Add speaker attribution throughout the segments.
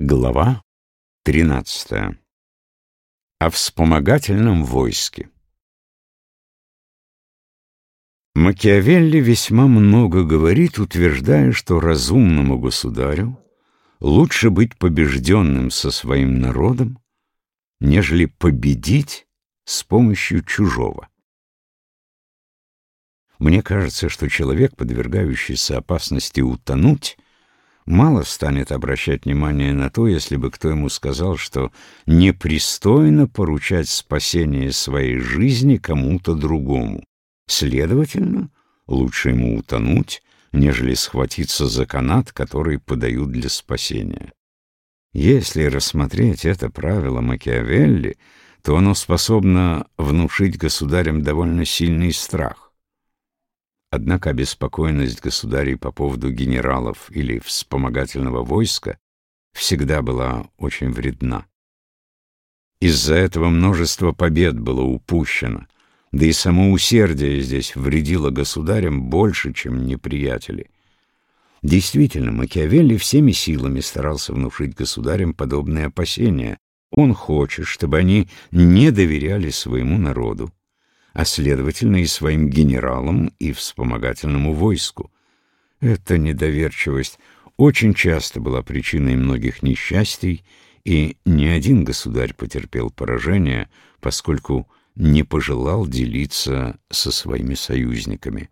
Speaker 1: Глава 13. О вспомогательном войске. Макиавелли весьма много говорит, утверждая, что разумному государю лучше быть побежденным со своим народом, нежели победить с помощью чужого. Мне кажется, что человек, подвергающийся опасности утонуть, мало станет обращать внимание на то, если бы кто ему сказал, что непристойно поручать спасение своей жизни кому-то другому. Следовательно, лучше ему утонуть, нежели схватиться за канат, который подают для спасения. Если рассмотреть это правило Макиавелли, то оно способно внушить государям довольно сильный страх. Однако обеспокоенность государей по поводу генералов или вспомогательного войска всегда была очень вредна. Из-за этого множество побед было упущено, да и само усердие здесь вредило государям больше, чем неприятели. Действительно, Макиавелли всеми силами старался внушить государям подобные опасения. Он хочет, чтобы они не доверяли своему народу, а следовательно и своим генералам и вспомогательному войску. Эта недоверчивость очень часто была причиной многих несчастий, и ни один государь потерпел поражение, поскольку не пожелал делиться со своими союзниками.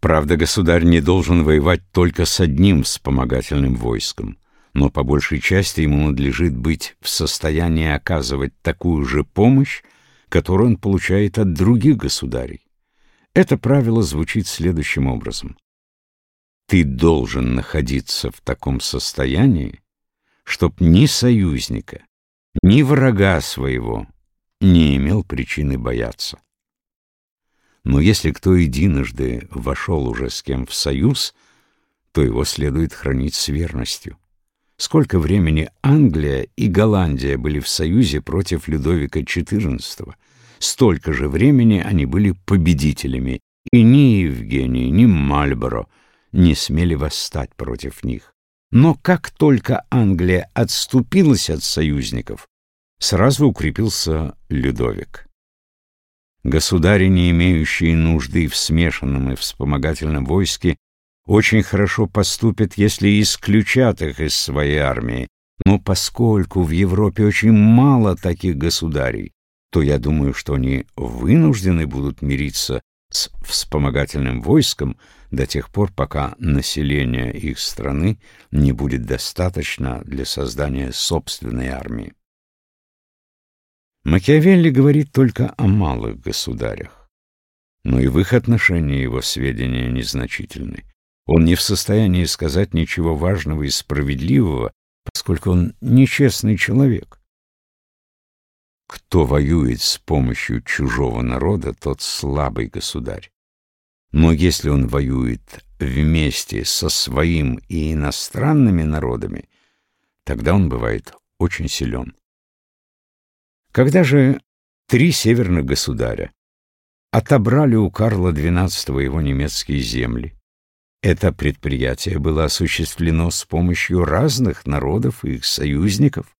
Speaker 1: Правда, государь не должен воевать только с одним вспомогательным войском, но по большей части ему надлежит быть в состоянии оказывать такую же помощь, которую он получает от других государей. Это правило звучит следующим образом. Ты должен находиться в таком состоянии, чтоб ни союзника, ни врага своего не имел причины бояться. Но если кто единожды вошел уже с кем в союз, то его следует хранить с верностью. Сколько времени Англия и Голландия были в союзе против Людовика XIV, столько же времени они были победителями, и ни Евгений, ни Мальборо не смели восстать против них. Но как только Англия отступилась от союзников, сразу укрепился Людовик. Государи, не имеющие нужды в смешанном и вспомогательном войске, очень хорошо поступят, если исключат их из своей армии. Но поскольку в Европе очень мало таких государей, то я думаю, что они вынуждены будут мириться с вспомогательным войском до тех пор, пока население их страны не будет достаточно для создания собственной армии. Макиавелли говорит только о малых государях, но и в их отношении его сведения незначительны. Он не в состоянии сказать ничего важного и справедливого, поскольку он нечестный человек. Кто воюет с помощью чужого народа, тот слабый государь. Но если он воюет вместе со своим и иностранными народами, тогда он бывает очень силен. Когда же три северных государя отобрали у Карла XII его немецкие земли, это предприятие было осуществлено с помощью разных народов и их союзников,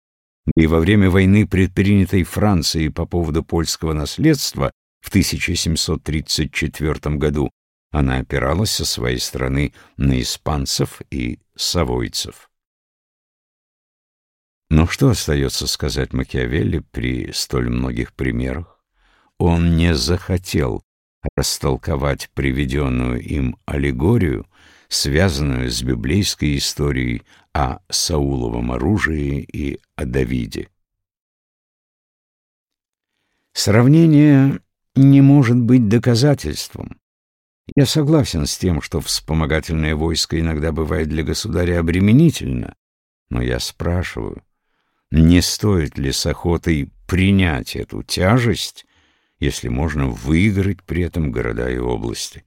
Speaker 1: и во время войны, предпринятой Францией по поводу польского наследства в 1734 году, она опиралась со своей стороны на испанцев и савойцев. Но что остается сказать Макиавелли при столь многих примерах? Он не захотел растолковать приведенную им аллегорию, связанную с библейской историей о Сауловом оружии и о Давиде. Сравнение не может быть доказательством. Я согласен с тем, что вспомогательное войско иногда бывает для государя обременительно, но я спрашиваю, не стоит ли с охотой принять эту тяжесть, если можно выиграть при этом города и области?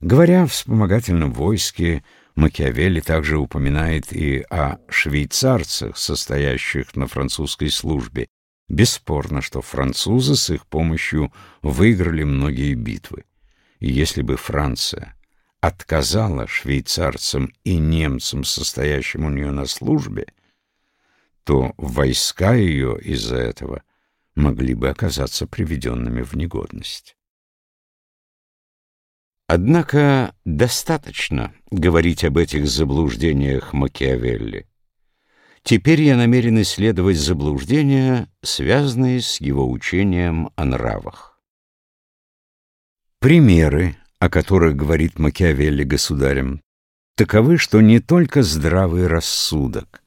Speaker 1: Говоря о вспомогательном войске, Макиавелли также упоминает и о швейцарцах, состоящих на французской службе. Бесспорно, что французы с их помощью выиграли многие битвы. И если бы Франция отказала швейцарцам и немцам, состоящим у нее на службе, то войска ее из-за этого могли бы оказаться приведенными в негодность. Однако достаточно говорить об этих заблуждениях Макиавелли. Теперь я намерен исследовать заблуждения, связанные с его учением о нравах. Примеры, о которых говорит Макиавелли государям, таковы, что не только здравый рассудок,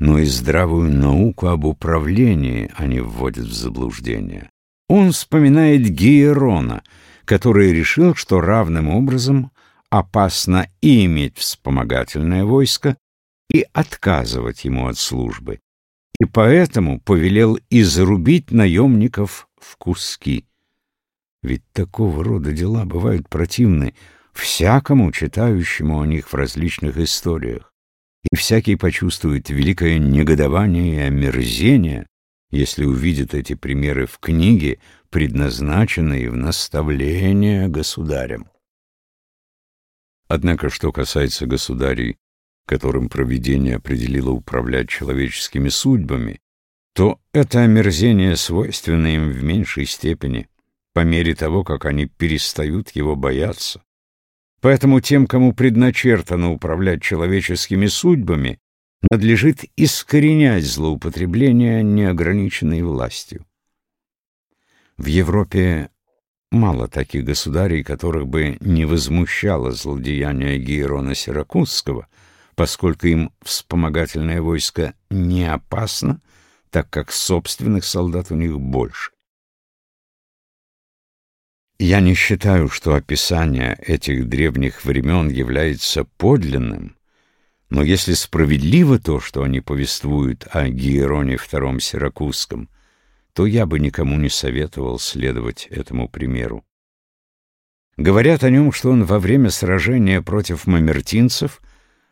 Speaker 1: но и здравую науку об управлении они вводят в заблуждение. Он вспоминает Гиерона, который решил, что равным образом опасно иметь вспомогательное войско, и отказывать ему от службы, и поэтому повелел изрубить наемников в куски. Ведь такого рода дела бывают противны всякому читающему о них в различных историях, и всякий почувствует великое негодование и омерзение, если увидит эти примеры в книге, предназначенной в наставление государям. Однако, что касается государей, которым провидение определило управлять человеческими судьбами, то это омерзение свойственно им в меньшей степени, по мере того, как они перестают его бояться. Поэтому тем, кому предначертано управлять человеческими судьбами, надлежит искоренять злоупотребление неограниченной властью. В Европе мало таких государей, которых бы не возмущало злодеяние Гиерона Сиракузского, поскольку им вспомогательное войско не опасно, так как собственных солдат у них больше. Я не считаю, что описание этих древних времен является подлинным, но если справедливо то, что они повествуют о Гиероне II Сиракузском, то я бы никому не советовал следовать этому примеру. Говорят о нем, что он во время сражения против мамертинцев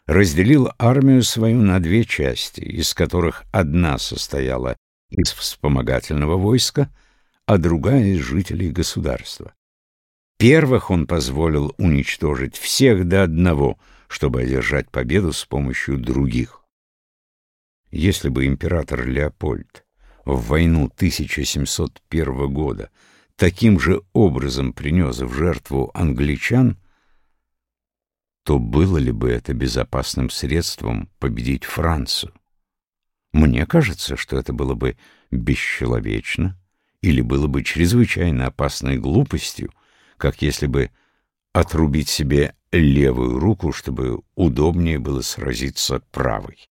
Speaker 1: разделил армию свою на две части, из которых одна состояла из вспомогательного войска, а другая — из жителей государства. Первых он позволил уничтожить всех до одного, чтобы одержать победу с помощью других. Если бы император Леопольд в войну 1701 года таким же образом принес в жертву англичан, то было ли бы это безопасным средством победить Францию? Мне кажется, что это было бы бесчеловечно или было бы чрезвычайно опасной глупостью, как если бы отрубить себе левую руку, чтобы удобнее было сразиться правой.